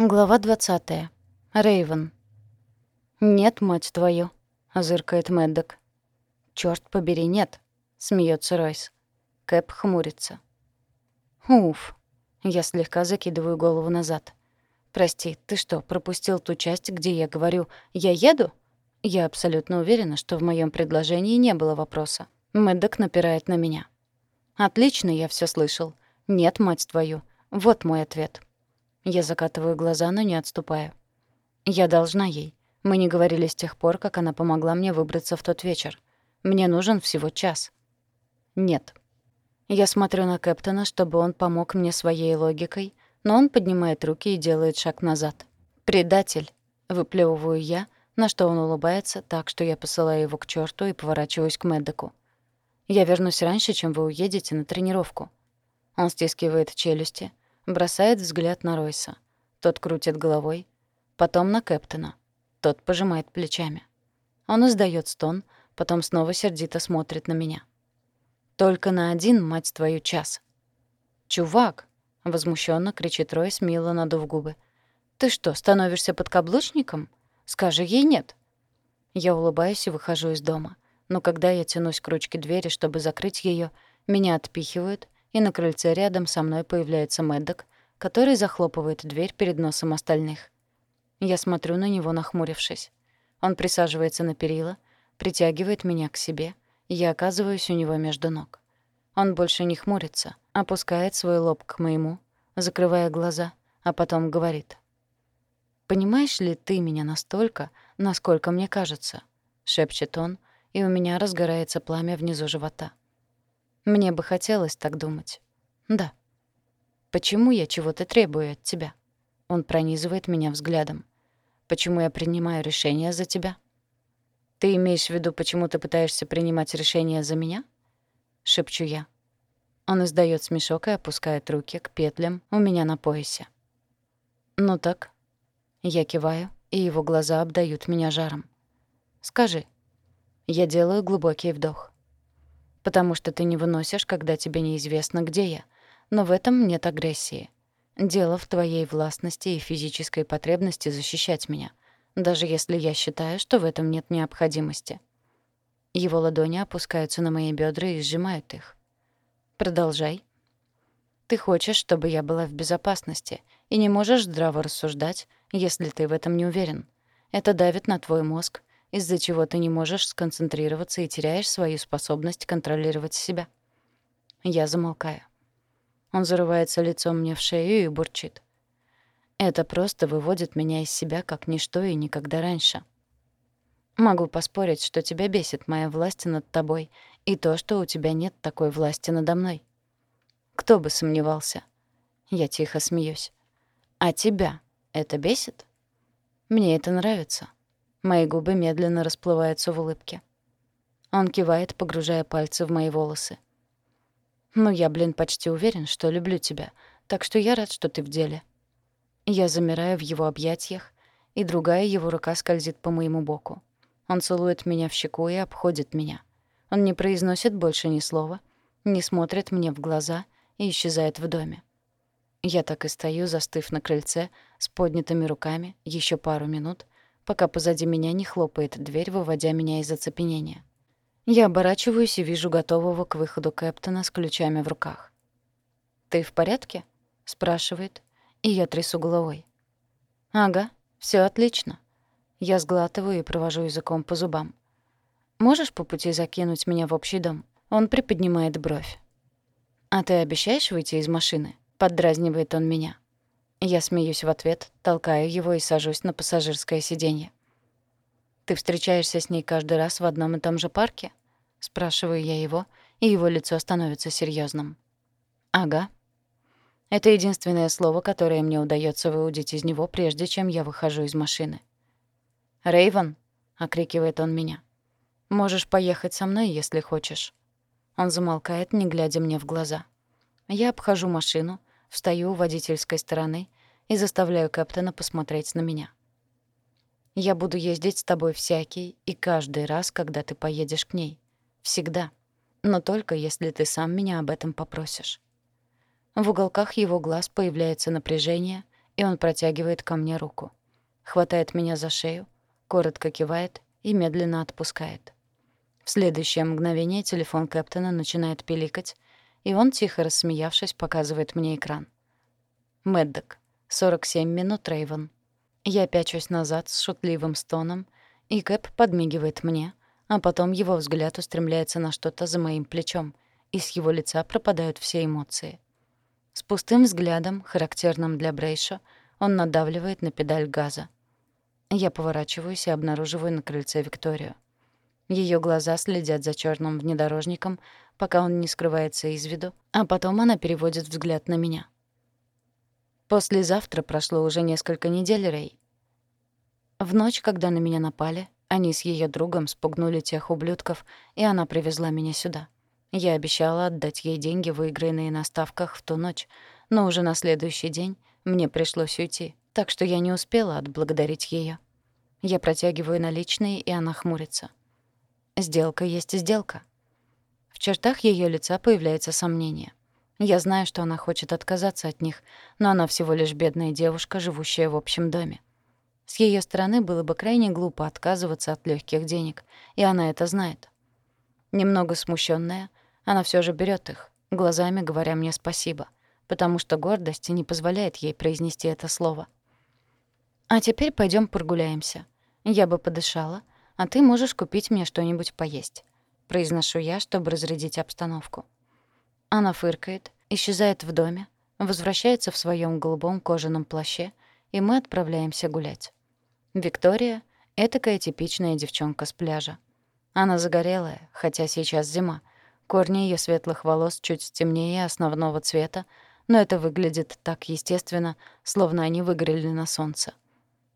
Глава 20. Рейвен. «Нет, мать твою», — зыркает Мэддок. «Чёрт побери, нет», — смеется Ройс. Кэп хмурится. «Уф». Я слегка закидываю голову назад. «Прости, ты что, пропустил ту часть, где я говорю «я еду»?» Я абсолютно уверена, что в моем предложении не было вопроса. Мэддок напирает на меня. «Отлично, я все слышал. Нет, мать твою. Вот мой ответ». Я закатываю глаза, но не отступаю. Я должна ей. Мы не говорили с тех пор, как она помогла мне выбраться в тот вечер. Мне нужен всего час. Нет. Я смотрю на Кэптона, чтобы он помог мне своей логикой, но он поднимает руки и делает шаг назад. «Предатель!» — выплевываю я, на что он улыбается так, что я посылаю его к черту и поворачиваюсь к Мэддоку. «Я вернусь раньше, чем вы уедете на тренировку». Он стискивает челюсти, Бросает взгляд на Ройса. Тот крутит головой. Потом на Кэптона. Тот пожимает плечами. Он издаёт стон, потом снова сердито смотрит на меня. «Только на один, мать твою, час». «Чувак!» — возмущенно кричит Ройс, мило надув губы. «Ты что, становишься подкаблучником? Скажи ей нет». Я улыбаюсь и выхожу из дома. Но когда я тянусь к ручке двери, чтобы закрыть её, меня отпихивают — и на крыльце рядом со мной появляется Мэддок, который захлопывает дверь перед носом остальных. Я смотрю на него, нахмурившись. Он присаживается на перила, притягивает меня к себе, и я оказываюсь у него между ног. Он больше не хмурится, опускает свой лоб к моему, закрывая глаза, а потом говорит. «Понимаешь ли ты меня настолько, насколько мне кажется?» — шепчет он, и у меня разгорается пламя внизу живота. Мне бы хотелось так думать. Да. Почему я чего-то требую от тебя? Он пронизывает меня взглядом. Почему я принимаю решения за тебя? Ты имеешь в виду, почему ты пытаешься принимать решения за меня? Шепчу я. Он издает смешок и опускает руки к петлям у меня на поясе. «Ну так?» Я киваю, и его глаза обдают меня жаром. «Скажи». Я делаю глубокий вдох потому что ты не выносишь, когда тебе неизвестно, где я. Но в этом нет агрессии. Дело в твоей властности и физической потребности защищать меня, даже если я считаю, что в этом нет необходимости. Его ладони опускаются на мои бедра и сжимают их. Продолжай. Ты хочешь, чтобы я была в безопасности, и не можешь здраво рассуждать, если ты в этом не уверен. Это давит на твой мозг, из-за чего ты не можешь сконцентрироваться и теряешь свою способность контролировать себя. Я замолкаю. Он зарывается лицом мне в шею и бурчит. Это просто выводит меня из себя как ничто и никогда раньше. Могу поспорить, что тебя бесит моя власть над тобой и то, что у тебя нет такой власти надо мной. Кто бы сомневался. Я тихо смеюсь. А тебя это бесит? Мне это нравится. Мои губы медленно расплываются в улыбке. Он кивает, погружая пальцы в мои волосы. «Ну, я, блин, почти уверен, что люблю тебя, так что я рад, что ты в деле». Я замираю в его объятиях, и другая его рука скользит по моему боку. Он целует меня в щеку и обходит меня. Он не произносит больше ни слова, не смотрит мне в глаза и исчезает в доме. Я так и стою, застыв на крыльце, с поднятыми руками, еще пару минут — пока позади меня не хлопает дверь, выводя меня из оцепенения. Я оборачиваюсь и вижу готового к выходу Кэптона с ключами в руках. «Ты в порядке?» — спрашивает, и я трясу головой. «Ага, все отлично». Я сглатываю и провожу языком по зубам. «Можешь по пути закинуть меня в общий дом?» Он приподнимает бровь. «А ты обещаешь выйти из машины?» — поддразнивает он меня. Я смеюсь в ответ, толкаю его и сажусь на пассажирское сиденье. «Ты встречаешься с ней каждый раз в одном и том же парке?» Спрашиваю я его, и его лицо становится серьезным. «Ага». Это единственное слово, которое мне удается выудить из него, прежде чем я выхожу из машины. «Рэйвен!» — окрикивает он меня. «Можешь поехать со мной, если хочешь». Он замолкает, не глядя мне в глаза. Я обхожу машину, встаю у водительской стороны и заставляю Кэптона посмотреть на меня. «Я буду ездить с тобой всякий и каждый раз, когда ты поедешь к ней. Всегда. Но только если ты сам меня об этом попросишь». В уголках его глаз появляется напряжение, и он протягивает ко мне руку. Хватает меня за шею, коротко кивает и медленно отпускает. В следующее мгновение телефон Кэптона начинает пиликать, и он, тихо рассмеявшись, показывает мне экран. Мэддок. 47 минут, Рейвен. Я пячусь назад с шутливым стоном, и Кэп подмигивает мне, а потом его взгляд устремляется на что-то за моим плечом, и с его лица пропадают все эмоции. С пустым взглядом, характерным для Брейша, он надавливает на педаль газа. Я поворачиваюсь и обнаруживаю на крыльце Викторию. Ее глаза следят за черным внедорожником, пока он не скрывается из виду, а потом она переводит взгляд на меня. Послезавтра прошло уже несколько недель, Рэй. В ночь, когда на меня напали, они с ее другом спугнули тех ублюдков, и она привезла меня сюда. Я обещала отдать ей деньги, выигранные на ставках в ту ночь, но уже на следующий день мне пришлось уйти, так что я не успела отблагодарить ее. Я протягиваю наличные, и она хмурится. Сделка есть сделка. В чертах ее лица появляется сомнение. Я знаю, что она хочет отказаться от них, но она всего лишь бедная девушка, живущая в общем доме. С ее стороны было бы крайне глупо отказываться от легких денег, и она это знает. Немного смущенная, она все же берет их, глазами говоря мне спасибо, потому что гордость не позволяет ей произнести это слово. «А теперь пойдем прогуляемся. Я бы подышала, а ты можешь купить мне что-нибудь поесть», — произношу я, чтобы разрядить обстановку. Она фыркает, исчезает в доме, возвращается в своем голубом кожаном плаще, и мы отправляемся гулять. Виктория — этакая типичная девчонка с пляжа. Она загорелая, хотя сейчас зима. Корни ее светлых волос чуть темнее основного цвета, но это выглядит так естественно, словно они выгорели на солнце.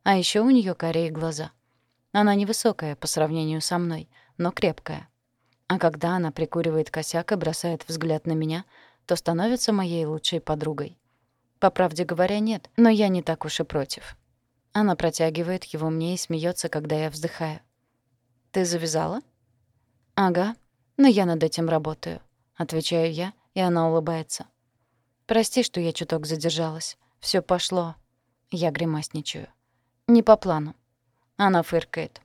А еще у нее корей глаза. Она невысокая по сравнению со мной, но крепкая. А когда она прикуривает косяк и бросает взгляд на меня, то становится моей лучшей подругой. По правде говоря, нет, но я не так уж и против. Она протягивает его мне и смеется, когда я вздыхаю. «Ты завязала?» «Ага, но я над этим работаю», — отвечаю я, и она улыбается. «Прости, что я чуток задержалась. Всё пошло». Я гримасничаю. «Не по плану». Она фыркает.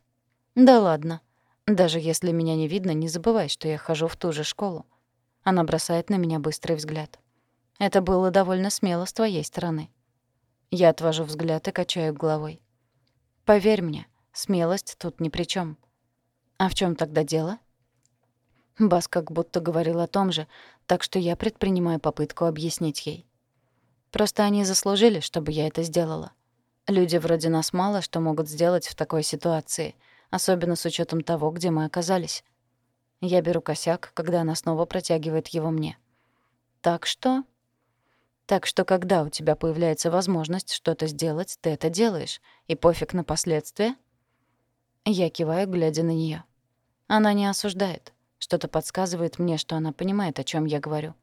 «Да ладно. Даже если меня не видно, не забывай, что я хожу в ту же школу». Она бросает на меня быстрый взгляд. «Это было довольно смело с твоей стороны». Я отвожу взгляд и качаю головой. Поверь мне, смелость тут ни при чем. А в чем тогда дело? Бас как будто говорил о том же, так что я предпринимаю попытку объяснить ей. Просто они заслужили, чтобы я это сделала. Люди вроде нас мало что могут сделать в такой ситуации, особенно с учетом того, где мы оказались. Я беру косяк, когда она снова протягивает его мне. Так что так что когда у тебя появляется возможность что-то сделать, ты это делаешь, и пофиг на последствия. Я киваю, глядя на нее. Она не осуждает. Что-то подсказывает мне, что она понимает, о чем я говорю.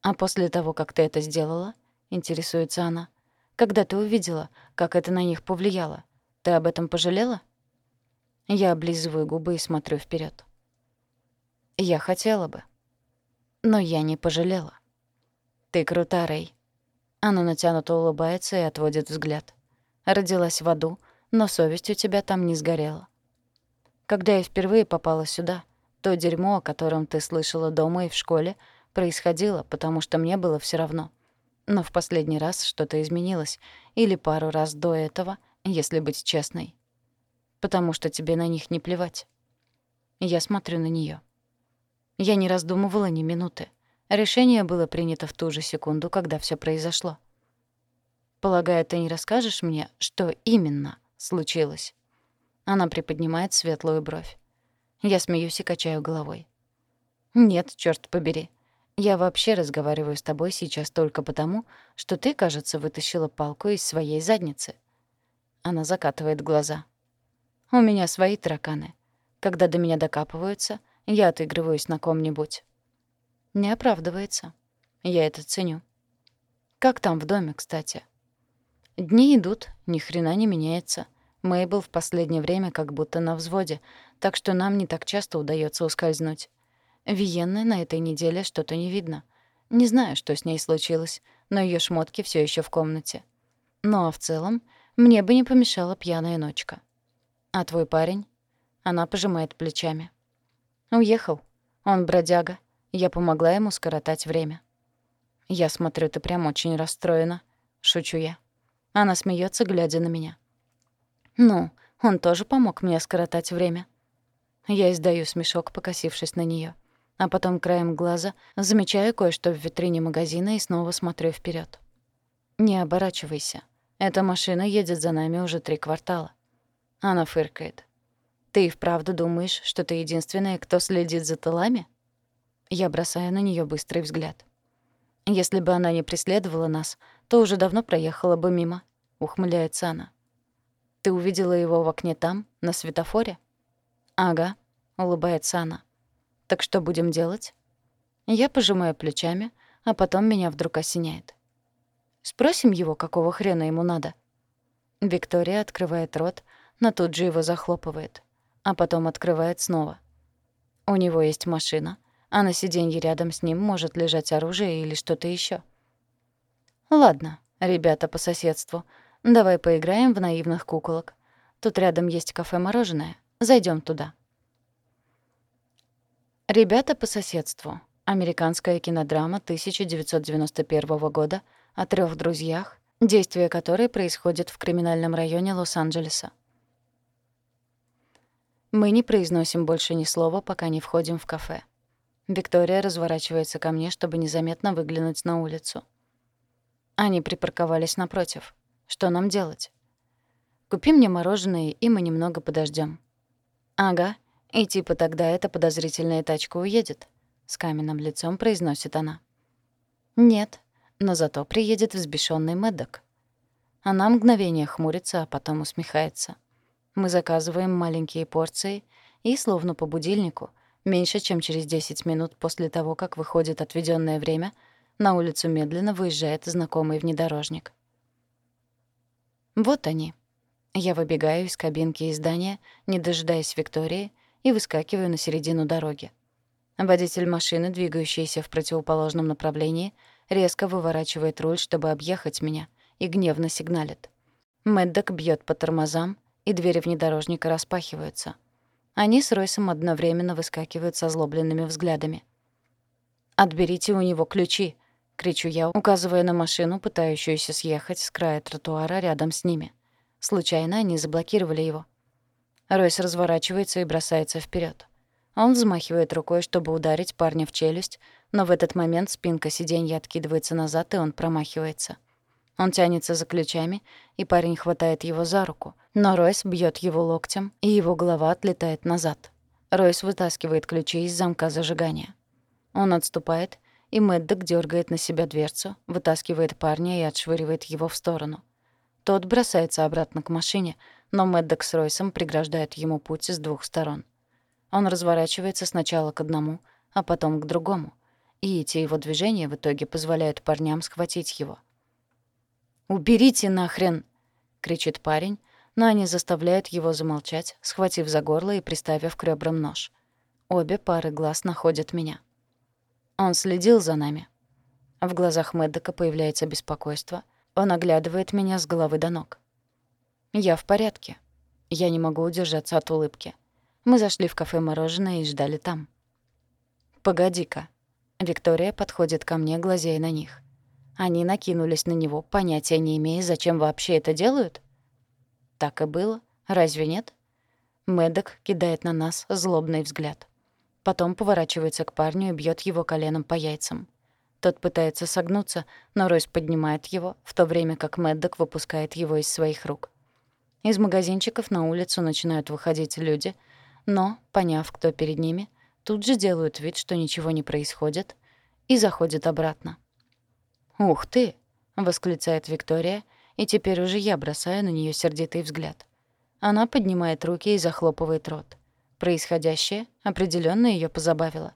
А после того, как ты это сделала, интересуется она, когда ты увидела, как это на них повлияло, ты об этом пожалела? Я облизываю губы и смотрю вперед. Я хотела бы, но я не пожалела. «Ты крута, Рэй». Она натянуто улыбается и отводит взгляд. Родилась в аду, но совесть у тебя там не сгорела. Когда я впервые попала сюда, то дерьмо, о котором ты слышала дома и в школе, происходило, потому что мне было все равно. Но в последний раз что-то изменилось, или пару раз до этого, если быть честной. Потому что тебе на них не плевать. Я смотрю на нее. Я не раздумывала ни минуты. Решение было принято в ту же секунду, когда все произошло. «Полагаю, ты не расскажешь мне, что именно случилось?» Она приподнимает светлую бровь. Я смеюсь и качаю головой. «Нет, черт побери. Я вообще разговариваю с тобой сейчас только потому, что ты, кажется, вытащила палку из своей задницы». Она закатывает глаза. «У меня свои тараканы. Когда до меня докапываются, я отыгрываюсь на ком-нибудь». Не оправдывается. Я это ценю. Как там в доме, кстати? Дни идут, ни хрена не меняется. Мейбл в последнее время как будто на взводе, так что нам не так часто удается ускользнуть. Виенны на этой неделе что-то не видно. Не знаю, что с ней случилось, но ее шмотки все еще в комнате. Ну а в целом, мне бы не помешала пьяная ночка. А твой парень? Она пожимает плечами. Уехал. Он бродяга. Я помогла ему скоротать время. Я смотрю, ты прям очень расстроена. Шучу я. Она смеется, глядя на меня. Ну, он тоже помог мне скоротать время. Я издаю смешок, покосившись на нее, А потом краем глаза замечаю кое-что в витрине магазина и снова смотрю вперед. «Не оборачивайся. Эта машина едет за нами уже три квартала». Она фыркает. «Ты и вправду думаешь, что ты единственная, кто следит за тылами?» Я бросаю на нее быстрый взгляд. «Если бы она не преследовала нас, то уже давно проехала бы мимо», — ухмыляется она. «Ты увидела его в окне там, на светофоре?» «Ага», — улыбается она. «Так что будем делать?» Я пожимаю плечами, а потом меня вдруг осеняет. «Спросим его, какого хрена ему надо?» Виктория открывает рот, но тут же его захлопывает, а потом открывает снова. У него есть машина, а на сиденье рядом с ним может лежать оружие или что-то еще. «Ладно, ребята по соседству, давай поиграем в наивных куколок. Тут рядом есть кафе-мороженое. Зайдем туда». «Ребята по соседству». Американская кинодрама 1991 года о трех друзьях, действие которой происходит в криминальном районе Лос-Анджелеса. Мы не произносим больше ни слова, пока не входим в кафе. Виктория разворачивается ко мне, чтобы незаметно выглянуть на улицу. Они припарковались напротив. Что нам делать? Купи мне мороженое, и мы немного подождем. Ага, и типа тогда эта подозрительная тачка уедет, с каменным лицом произносит она. Нет, но зато приедет взбешенный Мэддок. Она мгновение хмурится, а потом усмехается. Мы заказываем маленькие порции, и, словно по будильнику, меньше чем через 10 минут после того, как выходит отведенное время, на улицу медленно выезжает знакомый внедорожник. Вот они. Я выбегаю из кабинки издания, не дожидаясь Виктории, и выскакиваю на середину дороги. Водитель машины, двигающийся в противоположном направлении, резко выворачивает руль, чтобы объехать меня, и гневно сигналит. Мэддок бьет по тормозам, и двери внедорожника распахиваются. Они с Ройсом одновременно выскакивают со злобленными взглядами. «Отберите у него ключи!» — кричу я, указывая на машину, пытающуюся съехать с края тротуара рядом с ними. Случайно они заблокировали его. Ройс разворачивается и бросается вперед. Он взмахивает рукой, чтобы ударить парня в челюсть, но в этот момент спинка сиденья откидывается назад, и он промахивается. Он тянется за ключами, и парень хватает его за руку, но Ройс бьет его локтем, и его голова отлетает назад. Ройс вытаскивает ключи из замка зажигания. Он отступает, и Мэддок дергает на себя дверцу, вытаскивает парня и отшвыривает его в сторону. Тот бросается обратно к машине, но Мэддок с Ройсом преграждают ему путь с двух сторон. Он разворачивается сначала к одному, а потом к другому, и эти его движения в итоге позволяют парням схватить его. «Уберите нахрен!» — кричит парень, но они заставляют его замолчать, схватив за горло и приставив к ребрам нож. Обе пары глаз находят меня. Он следил за нами. В глазах Мэддока появляется беспокойство — он оглядывает меня с головы до ног. Я в порядке. Я не могу удержаться от улыбки. Мы зашли в кафе «Мороженое» и ждали там. «Погоди-ка». Виктория подходит ко мне, глазея на них. Они накинулись на него, понятия не имея, зачем вообще это делают? Так и было. Разве нет? Мэддок кидает на нас злобный взгляд. Потом поворачивается к парню и бьет его коленом по яйцам. Тот пытается согнуться, но Ройс поднимает его, в то время как Мэддок выпускает его из своих рук. Из магазинчиков на улицу начинают выходить люди, но, поняв, кто перед ними, тут же делают вид, что ничего не происходит, и заходят обратно. «Ух ты!» — восклицает Виктория, и теперь уже я бросаю на нее сердитый взгляд. Она поднимает руки и захлопывает рот. Происходящее определенно ее позабавило.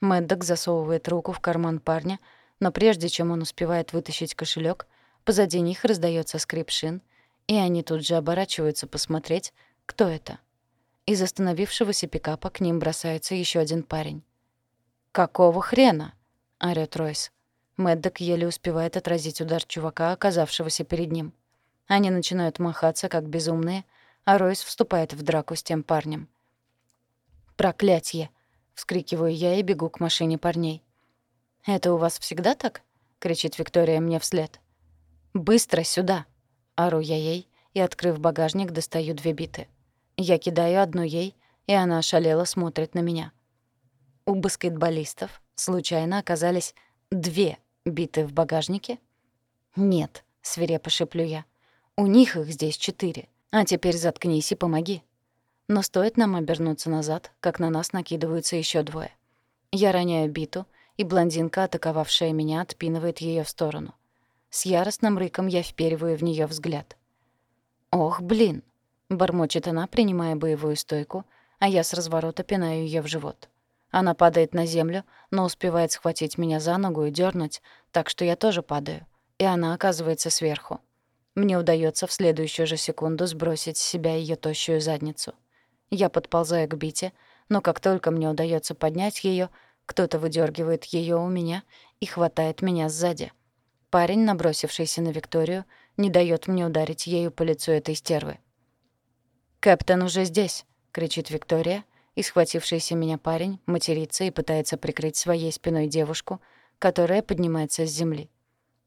Мэддок засовывает руку в карман парня, но прежде чем он успевает вытащить кошелек, позади них раздается скрип шин, и они тут же оборачиваются посмотреть, кто это. Из остановившегося пикапа к ним бросается еще один парень. «Какого хрена?» — орёт Ройс. Мэддок еле успевает отразить удар чувака, оказавшегося перед ним. Они начинают махаться, как безумные, а Ройс вступает в драку с тем парнем. «Проклятье!» — вскрикиваю я и бегу к машине парней. «Это у вас всегда так?» — кричит Виктория мне вслед. «Быстро сюда!» — ору я ей и, открыв багажник, достаю две биты. Я кидаю одну ей, и она ошалела смотрит на меня. У баскетболистов случайно оказались две биты в багажнике? «Нет», — свирепо шеплю я. «У них их здесь четыре. А теперь заткнись и помоги». Но стоит нам обернуться назад, как на нас накидываются еще двое. Я роняю биту, и блондинка, атаковавшая меня, отпинывает ее в сторону. С яростным рыком я впериваю в нее взгляд. «Ох, блин!» — бормочет она, принимая боевую стойку, а я с разворота пинаю ее в живот. Она падает на землю, но успевает схватить меня за ногу и дернуть, так что я тоже падаю, и она оказывается сверху. Мне удается в следующую же секунду сбросить с себя ее тощую задницу. Я подползаю к бите, но как только мне удается поднять ее, кто-то выдергивает ее у меня и хватает меня сзади. Парень, набросившийся на Викторию, не дает мне ударить ею по лицу этой стервы. «Кэптон уже здесь!» — кричит Виктория, и схватившийся меня парень матерится и пытается прикрыть своей спиной девушку, которая поднимается с земли.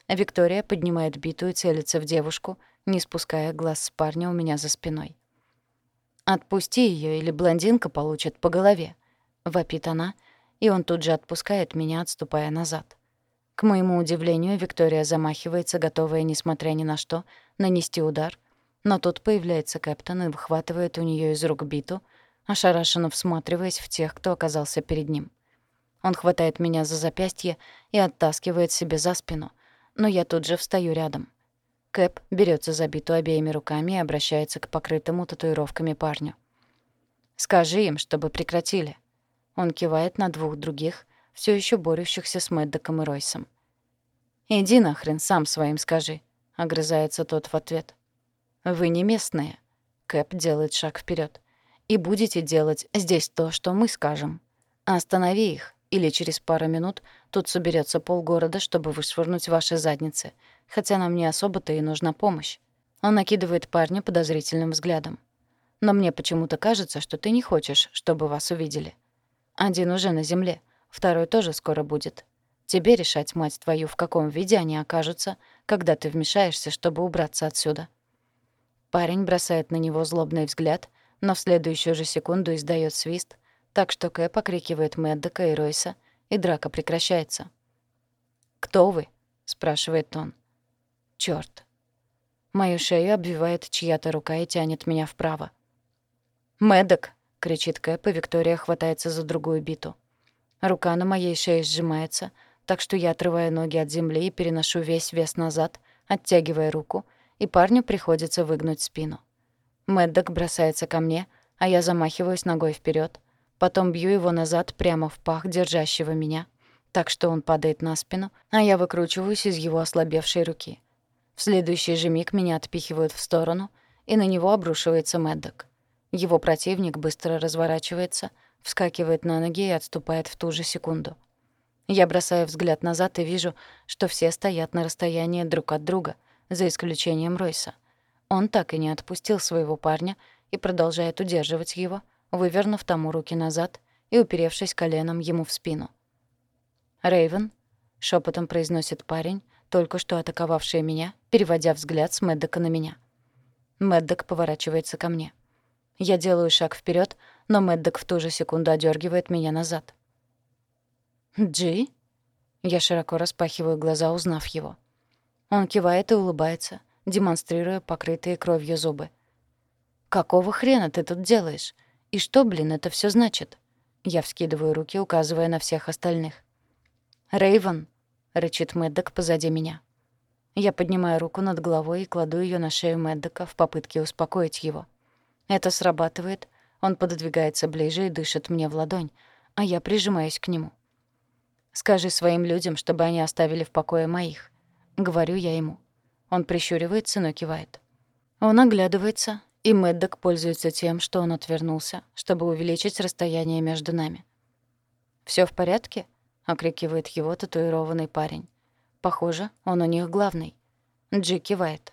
Виктория поднимает биту и целится в девушку, не спуская глаз с парня у меня за спиной. «Отпусти ее, или блондинка получит по голове», — вопит она, и он тут же отпускает меня, отступая назад. К моему удивлению, Виктория замахивается, готовая, несмотря ни на что, нанести удар, но тут появляется Кэптон и выхватывает у нее из рук биту, ошарашенно всматриваясь в тех, кто оказался перед ним. Он хватает меня за запястье и оттаскивает себе за спину, но я тут же встаю рядом. Кэп берется за биту обеими руками и обращается к покрытому татуировками парню. «Скажи им, чтобы прекратили». Он кивает на двух других, все еще борющихся с Мэддоком и Ройсом. «Иди нахрен, сам своим скажи», — огрызается тот в ответ. «Вы не местные». Кэп делает шаг вперед. «И будете делать здесь то, что мы скажем. Останови их, или через пару минут тут соберется полгорода, чтобы вышвырнуть ваши задницы, хотя нам не особо-то и нужна помощь. Он накидывает парня подозрительным взглядом. Но мне почему-то кажется, что ты не хочешь, чтобы вас увидели. Один уже на земле, второй тоже скоро будет. Тебе решать, мать твою, в каком виде они окажутся, когда ты вмешаешься, чтобы убраться отсюда. Парень бросает на него злобный взгляд, но в следующую же секунду издает свист, так что Кэ покрикивает Мэддека и Ройса, и драка прекращается. «Кто вы?» — спрашивает он. Чёрт. Мою шею обвивает чья-то рука и тянет меня вправо. «Мэддок!» — кричит Кэп, и Виктория хватается за другую биту. Рука на моей шее сжимается, так что я отрываю ноги от земли и переношу весь вес назад, оттягивая руку, и парню приходится выгнуть спину. Мэддок бросается ко мне, а я замахиваюсь ногой вперед, потом бью его назад прямо в пах держащего меня, так что он падает на спину, а я выкручиваюсь из его ослабевшей руки. В следующий же миг меня отпихивают в сторону, и на него обрушивается Мэддок. Его противник быстро разворачивается, вскакивает на ноги и отступает в ту же секунду. Я бросаю взгляд назад и вижу, что все стоят на расстоянии друг от друга, за исключением Ройса. Он так и не отпустил своего парня и продолжает удерживать его, вывернув тому руки назад и уперевшись коленом ему в спину. «Рэйвен», — шепотом произносит парень, только что атаковавшая меня, переводя взгляд с Мэддока на меня. Мэддок поворачивается ко мне. Я делаю шаг вперед, но Мэддок в ту же секунду одергивает меня назад. «Джи?» Я широко распахиваю глаза, узнав его. Он кивает и улыбается, демонстрируя покрытые кровью зубы. «Какого хрена ты тут делаешь? И что, блин, это все значит?» Я вскидываю руки, указывая на всех остальных. Рейвен, рычит Мэддок позади меня. Я поднимаю руку над головой и кладу ее на шею Мэддока в попытке успокоить его. Это срабатывает, он пододвигается ближе и дышит мне в ладонь, а я прижимаюсь к нему. «Скажи своим людям, чтобы они оставили в покое моих», — говорю я ему. Он прищуривается, но кивает. Он оглядывается, и Мэддок пользуется тем, что он отвернулся, чтобы увеличить расстояние между нами. Всё в порядке?» — окрикивает его татуированный парень. Похоже, он у них главный. Джи кивает.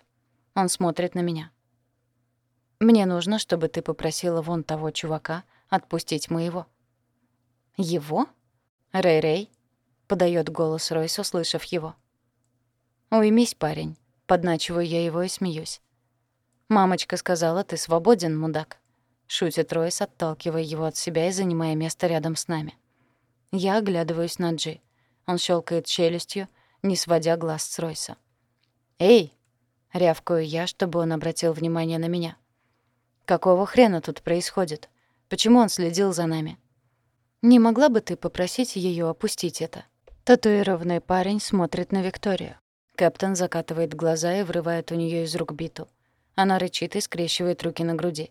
Он смотрит на меня. «Мне нужно, чтобы ты попросила вон того чувака отпустить моего». «Его?» «Рэй-Рэй», — подает голос Ройс, услышав его. «Уймись, парень», — подначиваю я его и смеюсь. «Мамочка сказала, ты свободен, мудак», — шутит Ройс, отталкивая его от себя и занимая место рядом с нами. Я оглядываюсь на Джи. Он щелкает челюстью, не сводя глаз с Ройса. «Эй!» — рявкаю я, чтобы он обратил внимание на меня. «Какого хрена тут происходит? Почему он следил за нами?» «Не могла бы ты попросить ее опустить это?» Татуированный парень смотрит на Викторию. Кэптон закатывает глаза и вырывает у нее из рук биту. Она рычит и скрещивает руки на груди.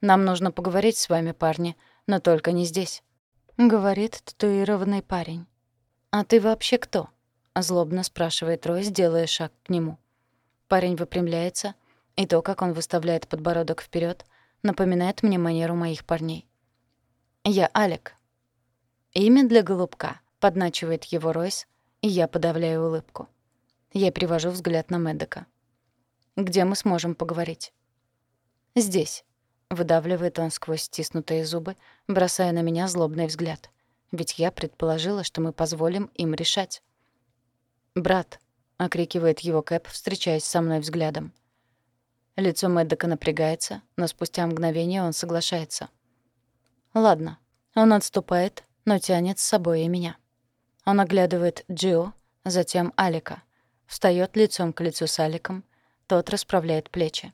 «Нам нужно поговорить с вами, парни, но только не здесь», — говорит татуированный парень. «А ты вообще кто?» — злобно спрашивает Ройс, делая шаг к нему. Парень выпрямляется, и то, как он выставляет подбородок вперед, напоминает мне манеру моих парней. «Я Алек». «Имя для голубка», — подначивает его Ройс, и я подавляю улыбку. Я привожу взгляд на Мэддека. «Где мы сможем поговорить?» «Здесь», — выдавливает он сквозь стиснутые зубы, бросая на меня злобный взгляд. Ведь я предположила, что мы позволим им решать. «Брат», — окрикивает его Кэп, встречаясь со мной взглядом. Лицо Мэддека напрягается, но спустя мгновение он соглашается — Ладно. Он отступает, но тянет с собой и меня. Он оглядывает Джио, затем Алика. Встаёт лицом к лицу с Аликом. Тот расправляет плечи.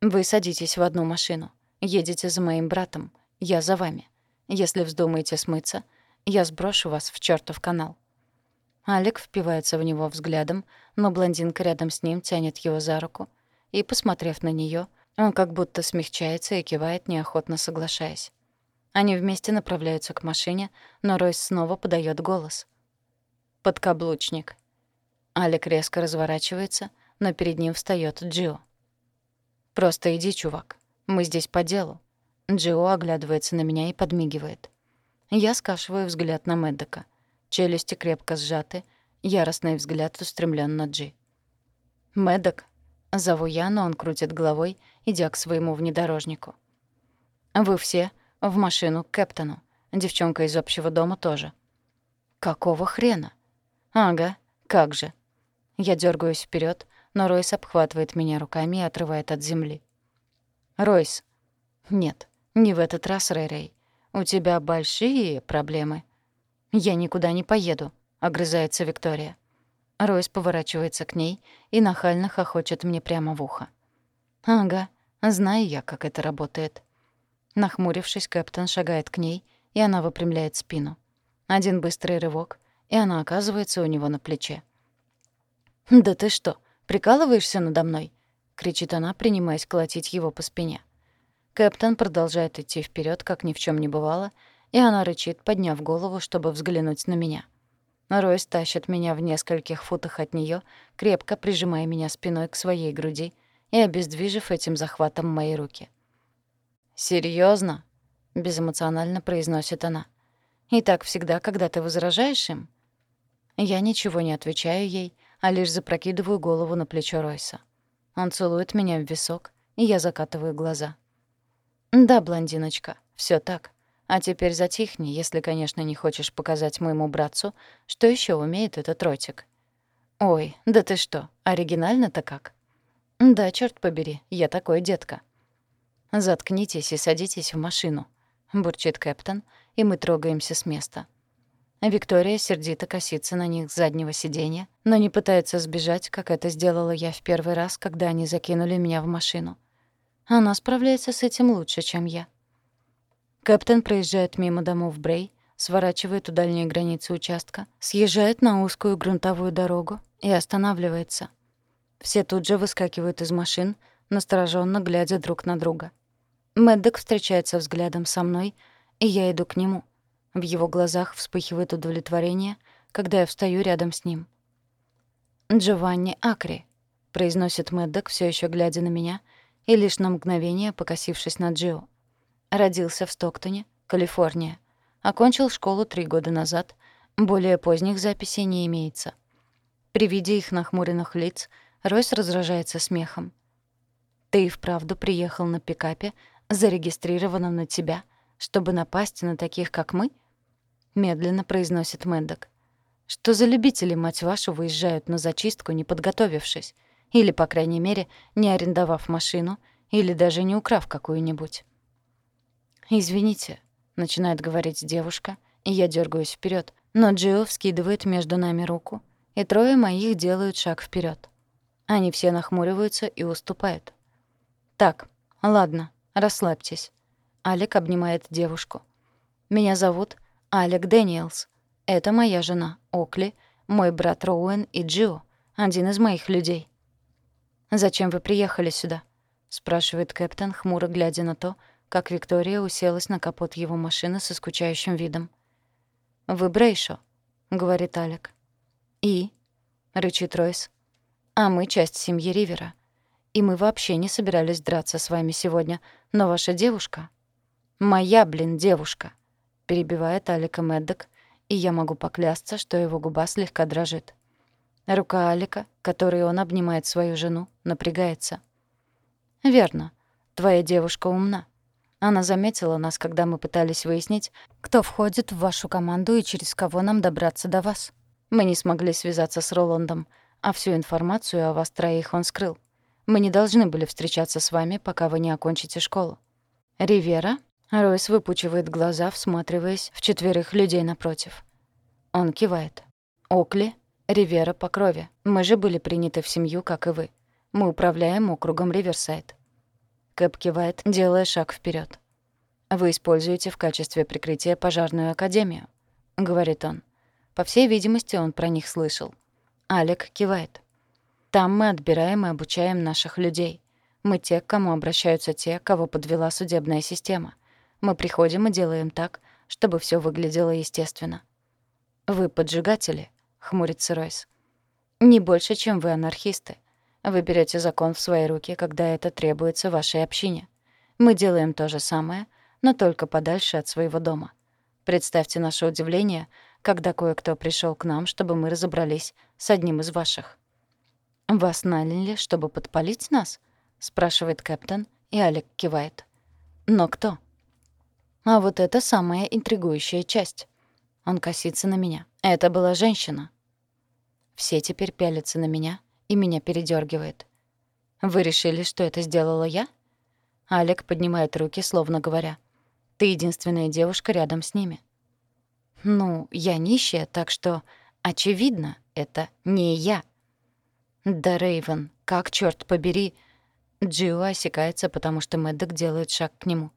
«Вы садитесь в одну машину. Едете за моим братом. Я за вами. Если вздумаете смыться, я сброшу вас в чёртов канал». Алик впивается в него взглядом, но блондинка рядом с ним тянет его за руку. И, посмотрев на неё, он как будто смягчается и кивает, неохотно соглашаясь. Они вместе направляются к машине, но Ройс снова подает голос. «Подкаблучник». Алик резко разворачивается, но перед ним встаёт Джио. «Просто иди, чувак. Мы здесь по делу». Джио оглядывается на меня и подмигивает. Я скашиваю взгляд на Мэддека. Челюсти крепко сжаты, яростный взгляд устремлен на Джи. «Мэддок», — зову я, но он крутит головой, идя к своему внедорожнику. «Вы все в машину к Кэптону. Девчонка из общего дома тоже. Какого хрена? Ага, как же. Я дергаюсь вперед, но Ройс обхватывает меня руками и отрывает от земли. Ройс. Нет, не в этот раз, Рэй-Рэй. У тебя большие проблемы. Я никуда не поеду, огрызается Виктория. Ройс поворачивается к ней и нахально хохочет мне прямо в ухо. Ага, знаю я, как это работает. Нахмурившись, Кэптон шагает к ней, и она выпрямляет спину. Один быстрый рывок, и она оказывается у него на плече. «Да ты что, прикалываешься надо мной?» — кричит она, принимаясь колотить его по спине. Кэптон продолжает идти вперед, как ни в чем не бывало, и она рычит, подняв голову, чтобы взглянуть на меня. Ройс тащит меня в нескольких футах от нее, крепко прижимая меня спиной к своей груди и обездвижив этим захватом мои руки. Серьезно? безэмоционально произносит она. «И так всегда, когда ты возражаешь им?» Я ничего не отвечаю ей, а лишь запрокидываю голову на плечо Ройса. Он целует меня в висок, и я закатываю глаза. «Да, блондиночка, все так. А теперь затихни, если, конечно, не хочешь показать моему братцу, что еще умеет этот ротик». «Ой, да ты что, оригинально-то как?» «Да, черт побери, я такой детка». «Заткнитесь и садитесь в машину», — бурчит Кэптон, и мы трогаемся с места. Виктория сердито косится на них с заднего сиденья, но не пытается сбежать, как это сделала я в первый раз, когда они закинули меня в машину. Она справляется с этим лучше, чем я. Кэптон проезжает мимо домов Брей, сворачивает у дальней границы участка, съезжает на узкую грунтовую дорогу и останавливается. Все тут же выскакивают из машин, настороженно глядя друг на друга. Мэддок встречается взглядом со мной, и я иду к нему. В его глазах вспыхивает удовлетворение, когда я встаю рядом с ним. «Джованни Акри», — произносит Мэддок, все еще глядя на меня, и лишь на мгновение покосившись на Джио. Родился в Стоктоне, Калифорния. Окончил школу три года назад, более поздних записей не имеется. При виде их нахмуренных лиц Ройс раздражается смехом. «Ты и вправду приехал на пикапе, зарегистрированном на тебя, чтобы напасть на таких, как мы?» Медленно произносит Мэддок. «Что за любители, мать вашу, выезжают на зачистку, не подготовившись? Или, по крайней мере, не арендовав машину, или даже не украв какую-нибудь?» «Извините», — начинает говорить девушка, и я дергаюсь вперед, но Джио вскидывает между нами руку, и трое моих делают шаг вперед. Они все нахмуриваются и уступают. «Так, ладно, расслабьтесь». Алек обнимает девушку. «Меня зовут Алек Дэниелс. Это моя жена, Окли, мой брат Роуэн и Джио, один из моих людей». «Зачем вы приехали сюда?» — спрашивает Кэптон, хмуро глядя на то, как Виктория уселась на капот его машины со скучающим видом. «Вы Брейшо», — говорит Алек. «И?» — рычит Ройс. «А мы часть семьи Ривера. И мы вообще не собирались драться с вами сегодня, но ваша девушка...» «Моя, блин, девушка», — перебивает Алика Мэддок, и я могу поклясться, что его губа слегка дрожит. Рука Алика, которой он обнимает свою жену, напрягается. «Верно. Твоя девушка умна. Она заметила нас, когда мы пытались выяснить, кто входит в вашу команду и через кого нам добраться до вас. Мы не смогли связаться с Роландом, а всю информацию о вас троих он скрыл. Мы не должны были встречаться с вами, пока вы не окончите школу. Ривера? Ройс выпучивает глаза, всматриваясь в четверых людей напротив. Он кивает. Окли, Ривера по крови. Мы же были приняты в семью, как и вы. Мы управляем округом Риверсайд. Кэп кивает, делая шаг вперед. «Вы используете в качестве прикрытия пожарную академию», — говорит он. По всей видимости, он про них слышал. Алек кивает. «Там мы отбираем и обучаем наших людей. Мы те, к кому обращаются те, кого подвела судебная система. Мы приходим и делаем так, чтобы все выглядело естественно». «Вы поджигатели», — хмурится Ройс. «Не больше, чем вы анархисты. Вы берете закон в свои руки, когда это требуется вашей общине. Мы делаем то же самое, но только подальше от своего дома. Представьте наше удивление, когда кое-кто пришел к нам, чтобы мы разобрались с одним из ваших. «Вас наняли, чтобы подпалить нас?» — спрашивает капитан, и Алек кивает. «Но кто?» «А вот это самая интригующая часть». Он косится на меня. «Это была женщина». Все теперь пялятся на меня — и меня передергивает. «Вы решили, что это сделала я?» Алек поднимает руки, словно говоря. «Ты единственная девушка рядом с ними». «Ну, я нищая, так что, очевидно, это не я». «Да, Рейвен, как, черт побери...» Джио осекается, потому что Мэддок делает шаг к нему.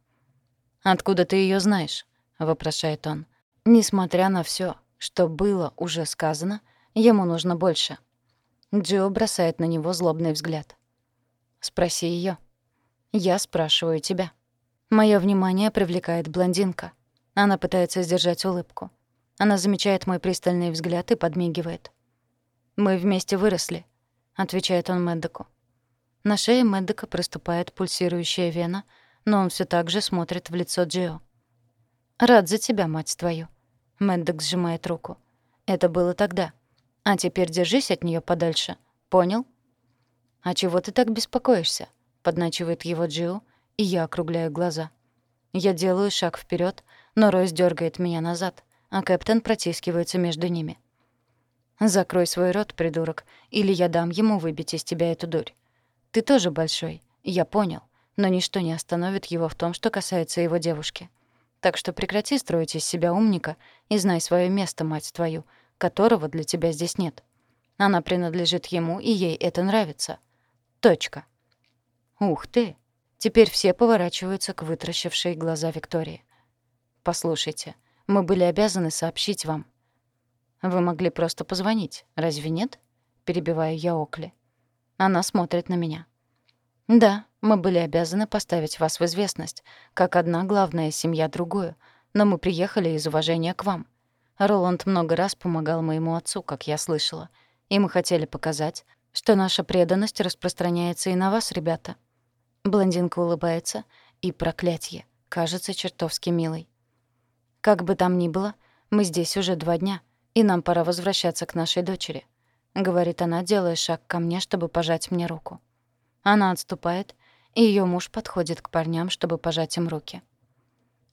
«Откуда ты ее знаешь?» — вопрошает он. Несмотря на все, что было уже сказано, ему нужно больше. Джо бросает на него злобный взгляд. «Спроси её. «Я спрашиваю тебя». Моё внимание привлекает блондинка. Она пытается сдержать улыбку. Она замечает мой пристальный взгляд и подмигивает. «Мы вместе выросли», — отвечает он Мэддоку. На шее Мэддока проступает пульсирующая вена, но он всё так же смотрит в лицо Джио. «Рад за тебя, мать твою». Мэддок сжимает руку. «Это было тогда. А теперь держись от нее подальше. Понял? А чего ты так беспокоишься? Подначивает его Джилл, и я округляю глаза. Я делаю шаг вперед, но Ройс дергает меня назад, а Кэптен протискивается между ними. «Закрой свой рот, придурок, или я дам ему выбить из тебя эту дурь. Ты тоже большой, я понял, но ничто не остановит его в том, что касается его девушки. Так что прекрати строить из себя умника и знай свое место, мать твою, которого для тебя здесь нет. Она принадлежит ему, и ей это нравится. Точка. Ух ты! Теперь все поворачиваются к вытращившей глаза Виктории. Послушайте, мы были обязаны сообщить вам. Вы могли просто позвонить, разве нет? Перебиваю я Окли. Она смотрит на меня. Да, мы были обязаны поставить вас в известность, как одна главная семья другую, но мы приехали из уважения к вам. Роланд много раз помогал моему отцу, как я слышала. И мы хотели показать, что наша преданность распространяется и на вас, ребята. Блондинка улыбается, и проклятье кажется чертовски милой. Как бы там ни было, мы здесь уже два дня, и нам пора возвращаться к нашей дочери. говорит она, делая шаг ко мне, чтобы пожать мне руку. Она отступает, и её муж подходит к парням, чтобы пожать им руки.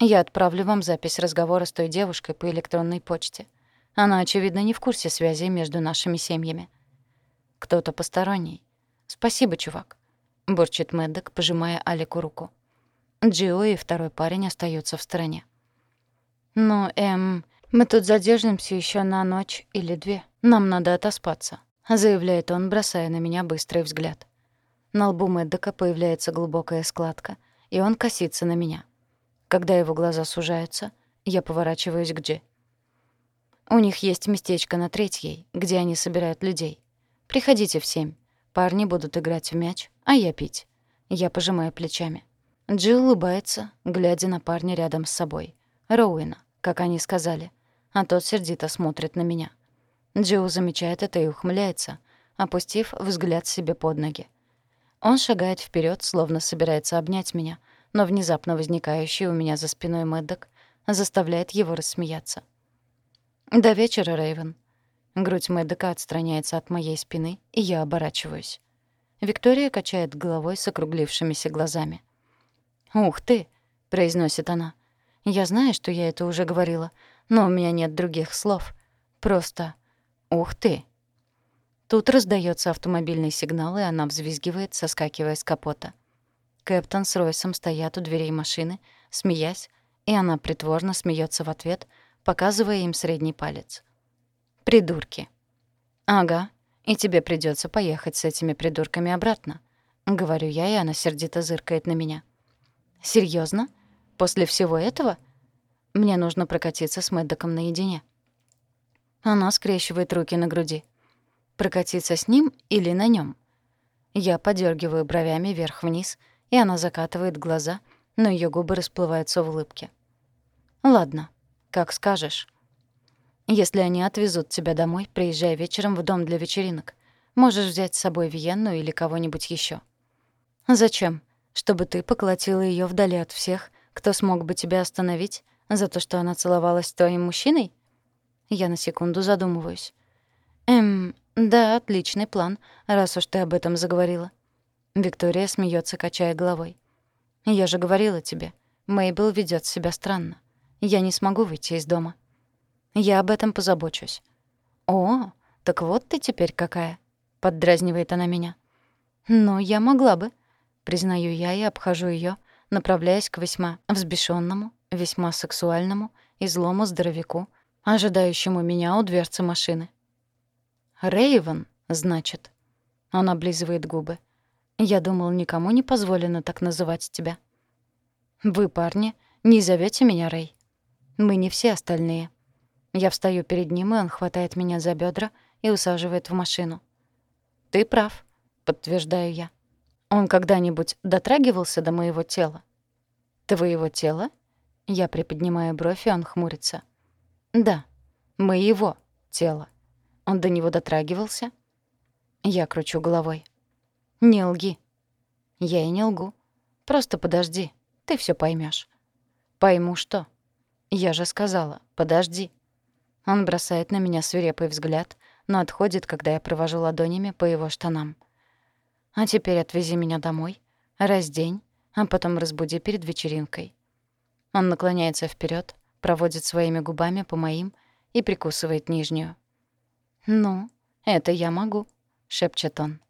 Я отправлю вам запись разговора с той девушкой по электронной почте. Она, очевидно, не в курсе связи между нашими семьями. Кто-то посторонний. Спасибо, чувак, бурчит Мэддок, пожимая Алику руку. Джио и второй парень остаются в стороне. «Ну, эм, мы тут задержимся еще на ночь или две. Нам надо отоспаться», — заявляет он, бросая на меня быстрый взгляд. На лбу Мэддока появляется глубокая складка, и он косится на меня. Когда его глаза сужаются, я поворачиваюсь к Джи. У них есть местечко на третьей, где они собирают людей. Приходите в семь. Парни будут играть в мяч, а я пить. Я пожимаю плечами. Джи улыбается, глядя на парня рядом с собой. Роуэна, как они сказали. А тот сердито смотрит на меня. Джиу замечает это и ухмыляется, опустив взгляд себе под ноги. Он шагает вперед, словно собирается обнять меня, но внезапно возникающий у меня за спиной Мэддок заставляет его рассмеяться. «До вечера, Рэйвен». Грудь Мэддока отстраняется от моей спины, и я оборачиваюсь. Виктория качает головой с округлившимися глазами. «Ух ты!» — произносит она. «Я знаю, что я это уже говорила, но у меня нет других слов. Просто «Ух ты!» Тут раздается автомобильный сигнал, и она взвизгивает, соскакивая с капота. Кэптон с Ройсом стоят у дверей машины, смеясь, и она притворно смеется в ответ, показывая им средний палец. «Придурки». «Ага, и тебе придется поехать с этими придурками обратно», — говорю я, и она сердито зыркает на меня. Серьезно? После всего этого? Мне нужно прокатиться с Мэддоком наедине». Она скрещивает руки на груди. Прокатиться с ним или на нем? Я подергиваю бровями вверх-вниз, и она закатывает глаза, но ее губы расплываются в улыбке. «Ладно, как скажешь. Если они отвезут тебя домой, приезжай вечером в дом для вечеринок. Можешь взять с собой Виенну или кого-нибудь еще. «Зачем? Чтобы ты поколотила ее вдали от всех, кто смог бы тебя остановить за то, что она целовалась с твоим мужчиной?» Я на секунду задумываюсь. «Эм, да, отличный план, раз уж ты об этом заговорила». Виктория смеется, качая головой. «Я же говорила тебе, Мейбл ведет себя странно. Я не смогу выйти из дома. Я об этом позабочусь». «О, так вот ты теперь какая», — поддразнивает она меня. «Ну, я могла бы», — признаю я и обхожу ее, направляясь к весьма взбешенному, весьма сексуальному и злому здоровяку, ожидающему меня у дверцы машины. Рейвен, значит. Он облизывает губы. Я думал, никому не позволено так называть тебя. Вы, парни, не зовете меня Рей. Мы не все остальные. Я встаю перед ним, и он хватает меня за бедра и усаживает в машину. Ты прав, подтверждаю я. Он когда-нибудь дотрагивался до моего тела? Твоего тела? Я приподнимаю бровь, и он хмурится. Да, моего тела. Он до него дотрагивался? Я кручу головой. Не лги. Я и не лгу. Просто подожди, ты все поймешь. Пойму что? Я же сказала, подожди. Он бросает на меня свирепый взгляд, но отходит, когда я провожу ладонями по его штанам. А теперь отвези меня домой, раздень, а потом разбуди перед вечеринкой. Он наклоняется вперед, проводит своими губами по моим и прикусывает нижнюю. «Ну, это я могу», — шепчет он.